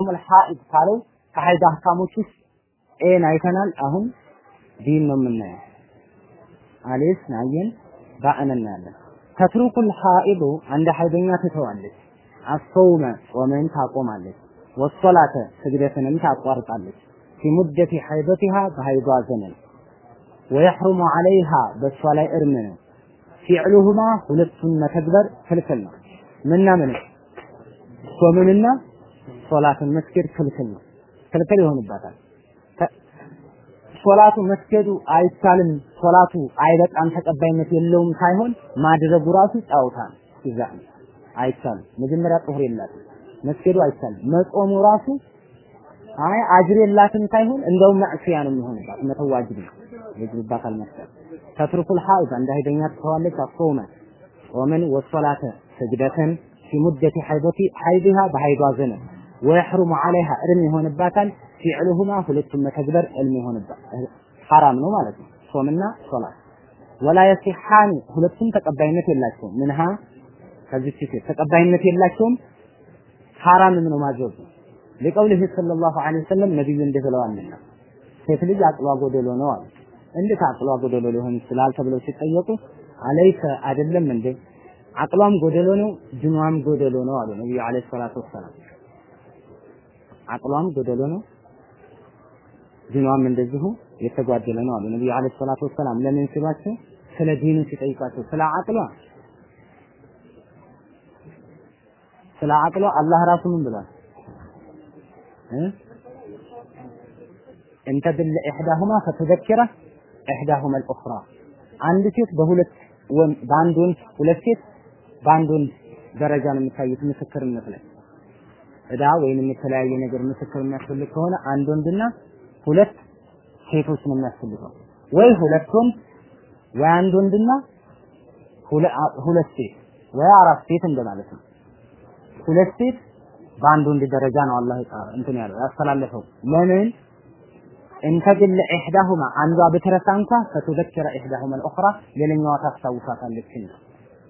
ሐኢድ ካለው ከሐይድ አህካሞች ውስጥ ኤን አይተናል። አሁን ዲን ነው የምናየው። አሌስ ናየን ባእን እናያለን። تترك الحائض አንድ ሐይደኛ ትተዋለች። الصوم ጾምን ታቆማለች። ወሶላተ ስግደትንም ታቋርጣለች። في مدة حيضتها በሐይዷ ዘመን ويحرم عليها በእሷ ላይ እርም ነው። فعلهما ሁለቱን መተግበር ክልክል ነው። ምና ምን ጾምንና ሶላትን መስገድ ክልክል ነው። ክልክል ይሆንባታል። ሶላቱ መስገዱ አይቻልም፣ ሶላቱ አይበቃም፣ ተቀባይነት የለውም ሳይሆን ማድረጉ ራሱ ጫውታ ይዛ አይቻልም። መጀመሪያ ጦር የላትም መስገዱ አይቻልም። መጾሙ ራሱ አይ አጅር የላትም ሳይሆን እንደውም ማዕሲያ ነው የሚሆንባት፣ መተው ዋጅብ መስገድ ተትሩኩል ሐይድ አንድ ሀይደኛ ትተዋለች። አሶመ ጾምን ወሶላተ ስግደትን ፊ ሙደቲ ሐይደቲ ሐይድሃ በሐይዷ ዘመን ወየሕሩሙ ዐለይሃ እርም ይሆንባታል። ፊዕሉሁማ ሁለቱም መተግበር እልም ይሆንባት ሐራም ነው ማለት ነው። ጾምና ሶላት ወላ የሲሐኒ ሁለቱም ተቀባይነት የላቸውም። ምንሃ ከዚች ሴት ተቀባይነት የላቸውም። ሐራምም ነው ማዘዙ ለቀውልህ ሰለላሁ ዐለይሂ ወሰለም ነብዩ እንዲህ ብለዋልና ሴት ልጅ አቅሏ ጎደሎ ነው አሉ። እንዴት አቅሏ ጎደሎ ሊሆን ይችላል ተብለው ሲጠየቁ አለይሰ አይደለም አቅሏም ጎደሎ ነው ድኗም ጎደሎ ነው አሉ ነብዩ ዐለይሂ ሰላቱ ወሰላም። አቅሏም ጎደሎ ነው ዲኗም እንደዚሁ የተጓደለ ነው አሉ ነብዩ አለይሂ ሰላቱ ወሰላም። ለምን ሲሏቸው ስለ ዲኑ ሲጠይቋቸው ስለ አቅሏ ስለ አቅሏ አላህ ራሱ ምን ብሏል? እንተ ብል ኢህዳሁማ ፈተዘከረ ኢህዳሁማ አልኡኽራ አንድ ሴት በሁለት በአንድ ወንድ ሁለት ሴት በአንድ ወንድ ደረጃ ነው የሚታዩት ምስክርነት ላይ እዳ ወይንም የተለያየ ነገር ምስክር የሚያስፈልግ ከሆነ አንድ ወንድና ሁለት ሴቶች ነው የሚያስፈልገው። ወይ ሁለት ወንድ ወይ አንድ ወንድና ሁለት ሴት ወይ አራት ሴት እንደማለት ነው። ሁለት ሴት በአንድ ወንድ ደረጃ ነው አላህ እንትን ያለው ያስተላለፈው። ለምን እንተግል ኢህዳሁማ አንዷ ብትረሳ እንኳ ፈትዘከረ ኢህዳሁማ አልኡኽራ ሌላኛዋ ታስታውሳታለች ነው።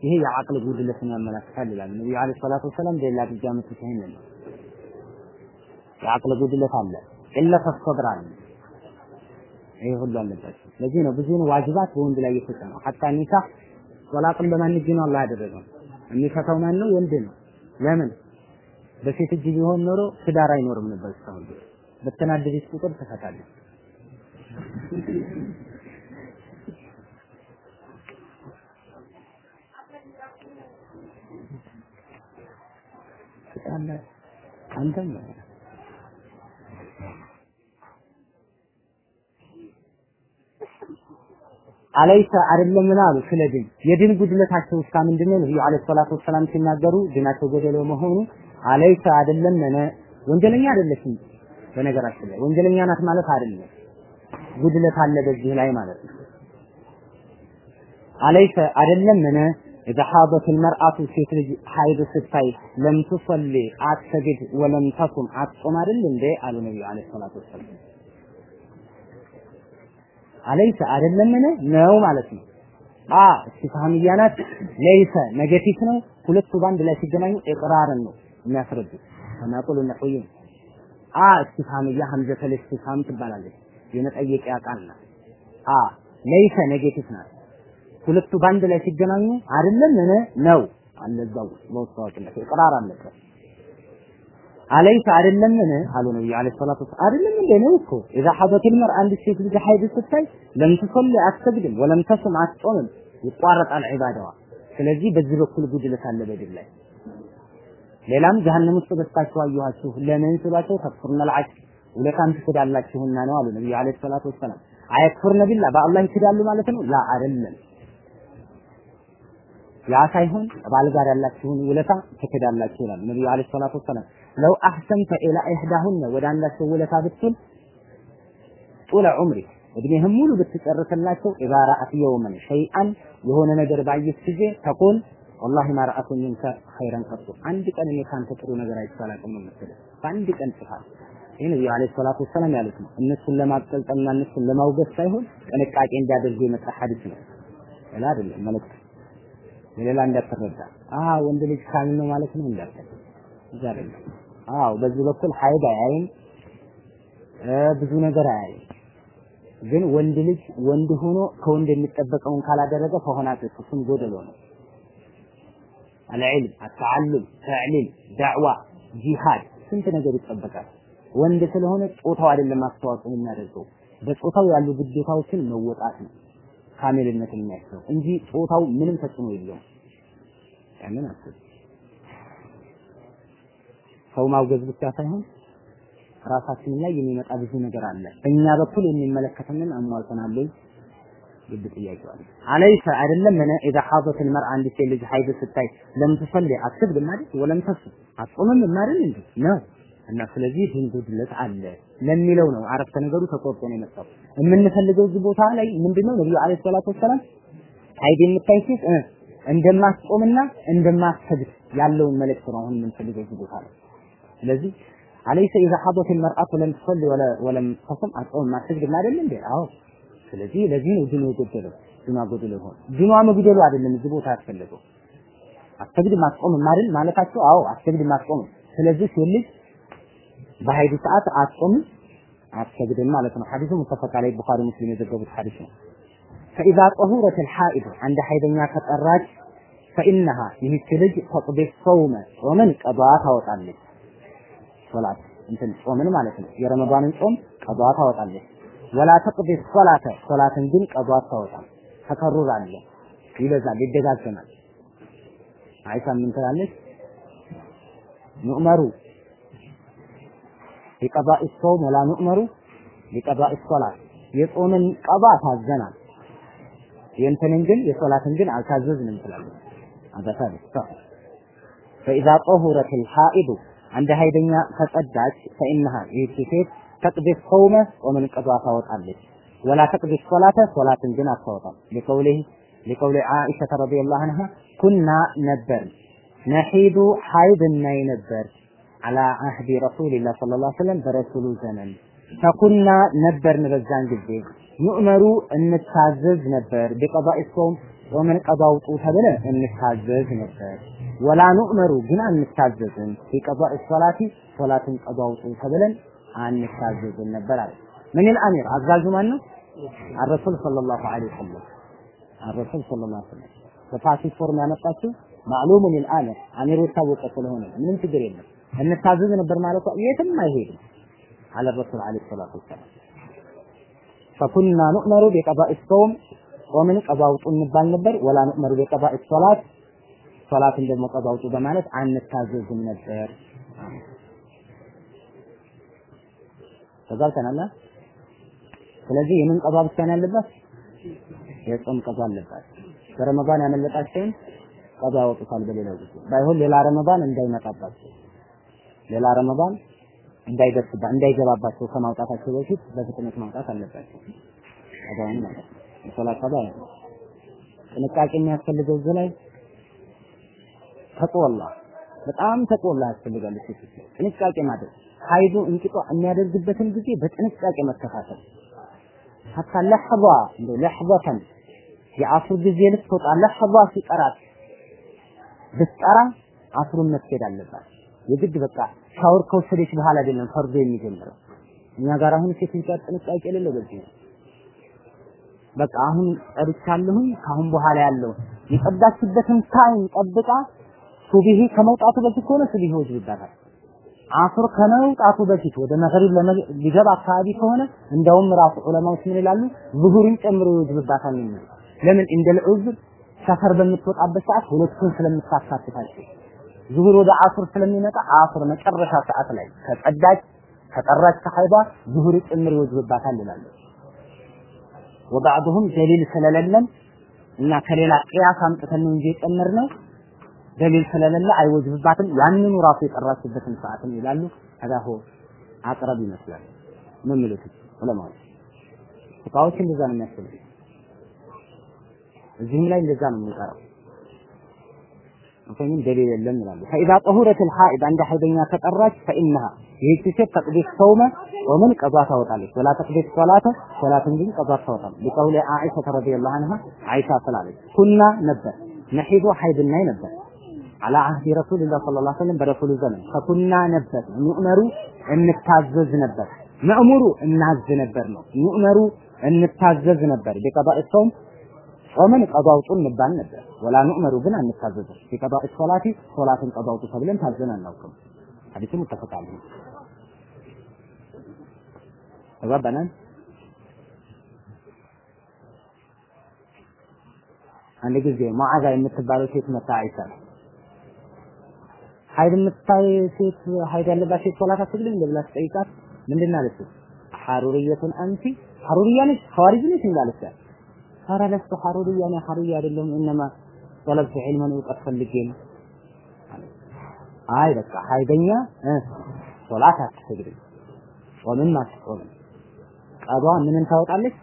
ይሄ የአቅል ጉድለትን ያመለክታል ይላል ነብዩ አለይሂ ሰላቱ ወሰላም። ሌላ ጊዜ አመጡት ይሄንን የአቅል ጉድለት አለ፣ ኢለተ ሰብር አለ። ይሄ ሁሉ አለባቸው። ለዚህ ነው ብዙውን ዋጅባት በወንድ ላይ የተጫነው። ሐታ ኒካህ ወላቅን በማን እጅ ነው አላህ ያደረገው? የሚፈታው ማን ነው? ወንድ ነው። ለምን? በሴት እጅ ቢሆን ኖሮ ትዳር አይኖርም ነበር እስካሁን በተናደደች ቁጥር ትፈታለች። አንተም أليس አይደለም ምን አሉ ስለ ዲን። የዲን ጉድለታቸው እስካ ምንድነው? ነብዩ عليه الصلاة والسلام ሲናገሩ ዲናቸው ጎደሎ መሆኑ أليس አይደለም ነ ወንጀለኛ አይደለችም በነገራችን ላይ ወንጀለኛ ናት ማለት አይደለም። ጉድለት አለ በዚህ ላይ ማለት ነው። أليس አይደለም ነ إذا حاضت المرأة ሴት ልጅ ሀይድ ስታይ ለም ትሰሊ አትሰግድ ወለም ተሱም አትጾም አይደል እንዴ አሉ ነብዩ አለይሂ ሰላቱ ወሰላም አለይሰ አይደለምን ነው ማለት ነው። አ እስቲፋህምያ ናት። ለይሰ ኔጌቲቭ ነው። ሁለቱ ባንድ ላይ ሲገናኙ ኢቅራርን ነው የሚያስረዱት። ከማቁሉ ነሁይም አ እስቲፋህምያ ሐምዘተል እስቲፋም ትባላለች። የመጠየቂያ ቃል ናት። አ ለይሰ ኔጌቲቭ ናት። ሁለቱ ባንድ ላይ ሲገናኙ አይደለምን ነው አለዛው በውስጣዋቂነት ኢቅራር አለበት። አለይሰ አይደለምን አሉ ነብዩ አለይሂ ሰላቱ ወሰላም አይደለም እንዴ ነው እኮ اذا حضت المرء አንድ ሴት ልጅ ሀይድ ስታይ ለም ትሰሊ አትሰግድም ወለም ተስም አትጾምም ይቋረጣል ዒባዳዋ ስለዚህ በዚህ በኩል ጉድለት አለ በድል ላይ ሌላም ጀሀነም ውስጥ በስታችሁ አየኋችሁ ለምን ስሏቸው ተክፍሩነ ልዓሽ ውለታን ትክዳላችሁና ነው አሉ ነብዩ አለይሂ ሰላቱ ወሰላም አየክፍርነ ቢላ በአላህ ይክዳሉ ማለት ነው ላ አይደለም ያ ሳይሆን ባል ጋር ያላችሁን ውለታ ትክዳላችሁ ይላል ነብዩ አለይሂ ሰላቱ ወሰላም። ለው አህሰንተ ኢላ ኢህዳሁነ ወደ አንዳቸው ውለታ ብትል ጡለ ዑምሪ እድሜህም ሙሉ ብትጨርስላቸው ኢዛ ረአት የውመን ሸይአን የሆነ ነገር ባየች ጊዜ ተቁል ወላሂ ማ ረአቱ ሚንከ ኸይረን ቀጡ አንድ ቀን እኔ ካንተ ጥሩ ነገር አይቼ አላውቅም የምትለው። በአንድ ቀን ጽፋት ይህ ነብዩ አለይሂ ሰላቱ ወሰላም ያሉት ነው። እነሱን ለማቅጠልጠልና እነሱን ለማውገዝ ሳይሆን ጥንቃቄ እንዲያደርጉ የመጣ ሐዲስ ነው። ሌላ አይደለም መልእክት የሌላ እንዳትረዳ አ ወንድ ልጅ كامل ነው ማለት ነው እንዳትረዳ እዛ አይደለም አዎ በዚህ በኩል ሀይድ አያይም ብዙ ነገር አያይም። ግን ወንድ ልጅ ወንድ ሆኖ ከወንድ የሚጠበቀውን ካላደረገ ፈሆናት እሱም ጎደሎ ነው። العلم፣ التعلم፣ تعليم፣ ዳዕዋ፣ ጂሃድ ስንት ነገር ይጠበቃል። ወንድ ስለሆነ ጾታው አይደለም አስተዋጽኦ የሚያደርገው በጾታው ያሉ ግዴታዎችን መወጣት ነው ካሜልነትን የሚያስለው እንጂ ጾታው ምንም ተጽዕኖ የለውም። ያንን አስብ። ሰው ማውገዝ ብቻ ሳይሆን ራሳችን ላይ የሚመጣ ብዙ ነገር አለ። በእኛ በኩል የሚመለከተንን አሟልተናል ግድ ጥያቄው አለ። አለይሰ አይደለም ምን اذا حاضت المرأة አንድ ሴት ልጅ ሀይድ ስታይ ለም ትሰሊ አትስግድ ማለት ወለም ተስም አትጾምም ማለት እንዴ ነው እና ስለዚህ ይህን ጉድለት አለ ለሚለው ነው አረፍተ ነገሩ ተቆርጦ ነው የመጣው። የምንፈልገው እዚህ ቦታ ላይ ምንድነው ነብዩ አለይሂ ሰላቱ ወሰላም አይድ የምታይ ሴት እንደማትጾምና እንደማትሰግድ ያለውን መልእክት ነው አሁን የምንፈልገው እዚህ ቦታ ላይ። ስለዚህ አለይሰ ኢዛ ሐደት መርአቱ ለም ትሰሊ ወለም ተሰም አጾም ማትሰግድም አይደል እንዴ? አዎ። ስለዚህ ለዚህ ነው ድኑ የጎደለው ድኗ ጎደለ ሆነ። ድኗ መጉደሉ አይደለም እዚህ ቦታ ያስፈለገው አትሰግድም አትጾምም አይደል ማለታቸው። አዎ አትሰግድም አትጾምም። ስለዚህ ሴት ልጅ በሀይድ ሰዓት አጾም አትሰግድም ማለት ነው። ሐዲሱ ሙተፈቅ ላይ ቡኻሪ ሙስሊም የዘገቡት ሐዲስ ነው። ፈኢዛ ጠሁረት ልሓኢድ አንድ ሀይደኛ ከጠራች ፈኢነሃ ይህች ልጅ ተቅቤ ሰውመ ጾምን ቀዷ ታወጣለች። ሶላት እንትን ጾምን ማለት ነው። የረመዳንን ጾም ቀዷ ታወጣለች። ወላ ተቅቤ ሶላተ ሶላትን ግን ቀዷ አታወጣም። ተከሩር አለ ይበዛል፣ ይደጋገማል። አይሳ ምን ትላለች? ኑዕመሩ ቢቀባኢ ሶውም ወላ ኑእመሩ ቢቀባኢ ሶላት የጾምን ቀባ ታዘናል። የእንትንን ግን የሶላትን ግን አልታዘዝንም ትላለች። አበታ ልስታ ፈኢዛ ጠሁረትል ሐኢዱ አንድ ሀይደኛ ተጸዳች ፈኢንሃ ይህቺ ሴት ተቅዲ ሶውመ ጾምን ቀዷ ታወጣለች። ወላ ተቅዲ ሶላተ ሶላትን ግን አታወጣም። ሊቀውሊህ لقول عائشة رضي الله عنها كنا ነበር نحيض ሐይድ እናይ ነበር على عهد رسول الله صلى الله عليه وسلم በረሱሉ ዘመን فكنا ነበርን በዛን ጊዜ نؤمر እንታዘዝ ነበር بقضاء الصوم ጾምን ቀዷ አውጡ ተብለን እንታዘዝ ነበር። ولا نؤمر ግን አንታዘዝም بقضاء الصلاة ሶላትን ቀዷ አውጡ ተብለን አንታዘዝም ነበር አለ። ምን الآمر አዛዡ ማን ነው? الرسول صلى الله عليه وسلم الرسول صلى الله عليه وسلم በ passive form ያመጣችው معلوم الآمر አሚሩ የታወቀ ስለሆነ ምንም ችግር የለም። እንታዘዝ ነበር ማለት የትም አይሄድም አለ ረሱል عليه الصلاة والسلام فكنا نؤمر بقضاء الصوم ጾምን ቀዷ አውጡ እንባል ነበር። ولا نؤمر بقضاء الصلاة ሶላትን ደግሞ ቀዷ አውጡ በማለት አንታዘዝም ነበር። ተጋብተናል። ስለዚህ የምን ቀዷ ብቻ ነው ያለባት? የጾም ቀዷ አለባት። በረመዳን ያመለጣቸውን ቀዷ ያወጡታል። በሌላው ጊዜ ባይሆን ሌላ ረመዳን እንዳይመጣባቸው ሌላ ረመዳን እንዳይደርስባ እንዳይገባባቸው ከማውጣታቸው በፊት በፍጥነት ማውጣት አለባቸው። አዳን ማለት ነው። ሶላት አዳን ጥንቃቄ የሚያስፈልገው እዚህ ላይ ተቆላ በጣም ተቆላ ያስፈልጋል። ሴቶች ጥንቃቄ ማድረግ ሀይዱ እንቅጧ የሚያደርግበትን ጊዜ በጥንቃቄ መከታተል ሀታ ለሕዛ እንደው ለሕዛተን የአስር ጊዜ ልትወጣ ለሕዛ ሲቀራት ብትቀራ አስሩን መስሄድ አለባት። የግድ በቃ ሻወር ከወሰደች በኋላ አይደለም ፈርዶ የሚጀምረው። እኛ ጋር አሁን ሴቶች ጋር ጥንቃቄ የሌለው በዚህ ነው። በቃ አሁን ጠርቻለሁኝ ካሁን በኋላ ያለው የቀዳችበትን time ጠብቃ ሱቢሂ ከመውጣቱ በፊት ከሆነ ሱቢሂ ይወጅብባታል። አሱር ከመውጣቱ በፊት ወደ መግሪብ ሊገባ አካባቢ ከሆነ እንደውም ራሱ ዑለማዎች ምን ይላሉ? ዙሁርን ጨምሮ የሚሉ ለምን እንደ ልዑዝር ሰፈር በምትወጣበት ሰዓት ሁለቱን ስለምታካትታቸው ዙሁር ወደ አሱር ስለሚመጣ አሱር መጨረሻ ሰዓት ላይ ከጸዳች ከጠራች ከሀይዷ ዙሁር ጭምር ይወጅብባታል ይላሉ። ወባዕዱሁም ደሊል ስለሌለን እና ከሌላ ቅያስ አምጥተን ነው እንጂ የጨመርነው ደሊል ስለሌለ አይወጅብባትም። ያንኑ ራሱ የጠራችበትን ሰዓትም ይላሉ። አዳሆ አቅረብ ይመስላል ነው የሚሉት ዑለማዎች። ፉቃዎች እንደዛ ነው የሚያስቡት። እዚህም ላይ እንደዛ ነው የሚቀረው። ፈምን ደሊል የለም ይላሉ። ፈኢዛ ጠሁረትል ሐኢድ አንድ ሐይደኛ ከጠራች ፈኢንሃ ይህች ሴት ተቅዲስ ሰውመ ወምን ቀዷ ታወጣለች። ولا تقضي الصلاة ሶላትን ግን ቀዷ ታወጣለች። لقول عائشة رضي الله عنها አይሻ ስላለች كنا ነበር نحيض ሐይድ ነበር على عهد رسول الله صلى الله عليه وسلم በረሱሉ ዘመን فكنا ነበር نؤمر እንታዘዝ ነበር መእሙሩ እናዝ ነበር ነው نؤمر እንታዘዝ ነበር بقضاء الصوم ጾምን ቀዷ አውጡ እንባል ነበር። ولا نؤمر ግን አንታዘዝም። بقضاء الصلاة ሶላትን ቀዷ አውጡ ተብለን ታዘን አናውቅም። ሐዲሱ متفق عليه ተግባባናል? አንድ ጊዜ ሙዓዛ የምትባለው ሴት መታ አይሻ ሀይድ የምታይ ሴት ሀይድ ያለባት ሴት ሶላት አትሰግድም እንዴ ብላ ትጠይቃት ምንድን አለች أحرورية أنت ሐሩርያ ነች ሐዋሪጅ ነች እንዳለች ኧረ لست حرورية እኔ ሐሩርያ አይደለሁም እነማ ጠለብቱ ዒልመን እውቀት ፈልጌ ነው። አይ በቃ ሀይደኛ ሶላት አትሰግድም ጾምን አትጾምም። ቀዷ ምንን ታወጣለች?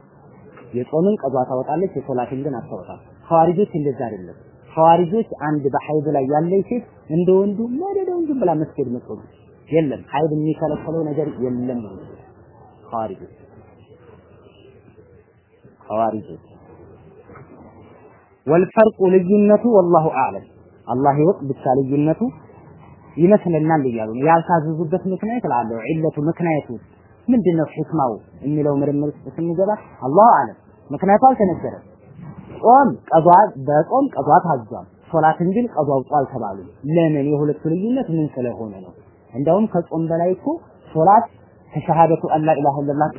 የጾምን ቀዷ ታወጣለች የሶላትን ግን አታወጣም። ሐዋሪጆች እንደዛ አይደለም። ሐዋሪጆች አንድ በሐይድ ላይ ያለች ሴት እንደ ወንዱ መደደውን ዝም ብላ መስገድ መጾም የለም። ሐይድ የሚከለከለው ነገር የለም። ሐዋሪጆች ሐዋሪጆች ወልፈርቁ ልዩነቱ ወላሁ አዕለም። አላህ ይወቅ ብቻ ልዩነቱ ይመስለናል እያሉ ነው ያልታዘዙበት ምክንያት እላለሁ። ዒለቱ ምክንያቱ ምንድነው? ሕክማው የሚለው ምርምር ስንገባ አላሁ አዕለም። ምክንያቱ አልተነገረም። ጾም ቀዷ በጾም ቀዷ ታዟል። ሶላትን ግን ቀዷ አውጡ አልተባሉም ለምን? የሁለቱ ልዩነት ምን ስለሆነ ነው? እንደውም ከጾም በላይ እኮ ሶላት ከሸሃደቱ አላ ኢላሀ ኢለላህ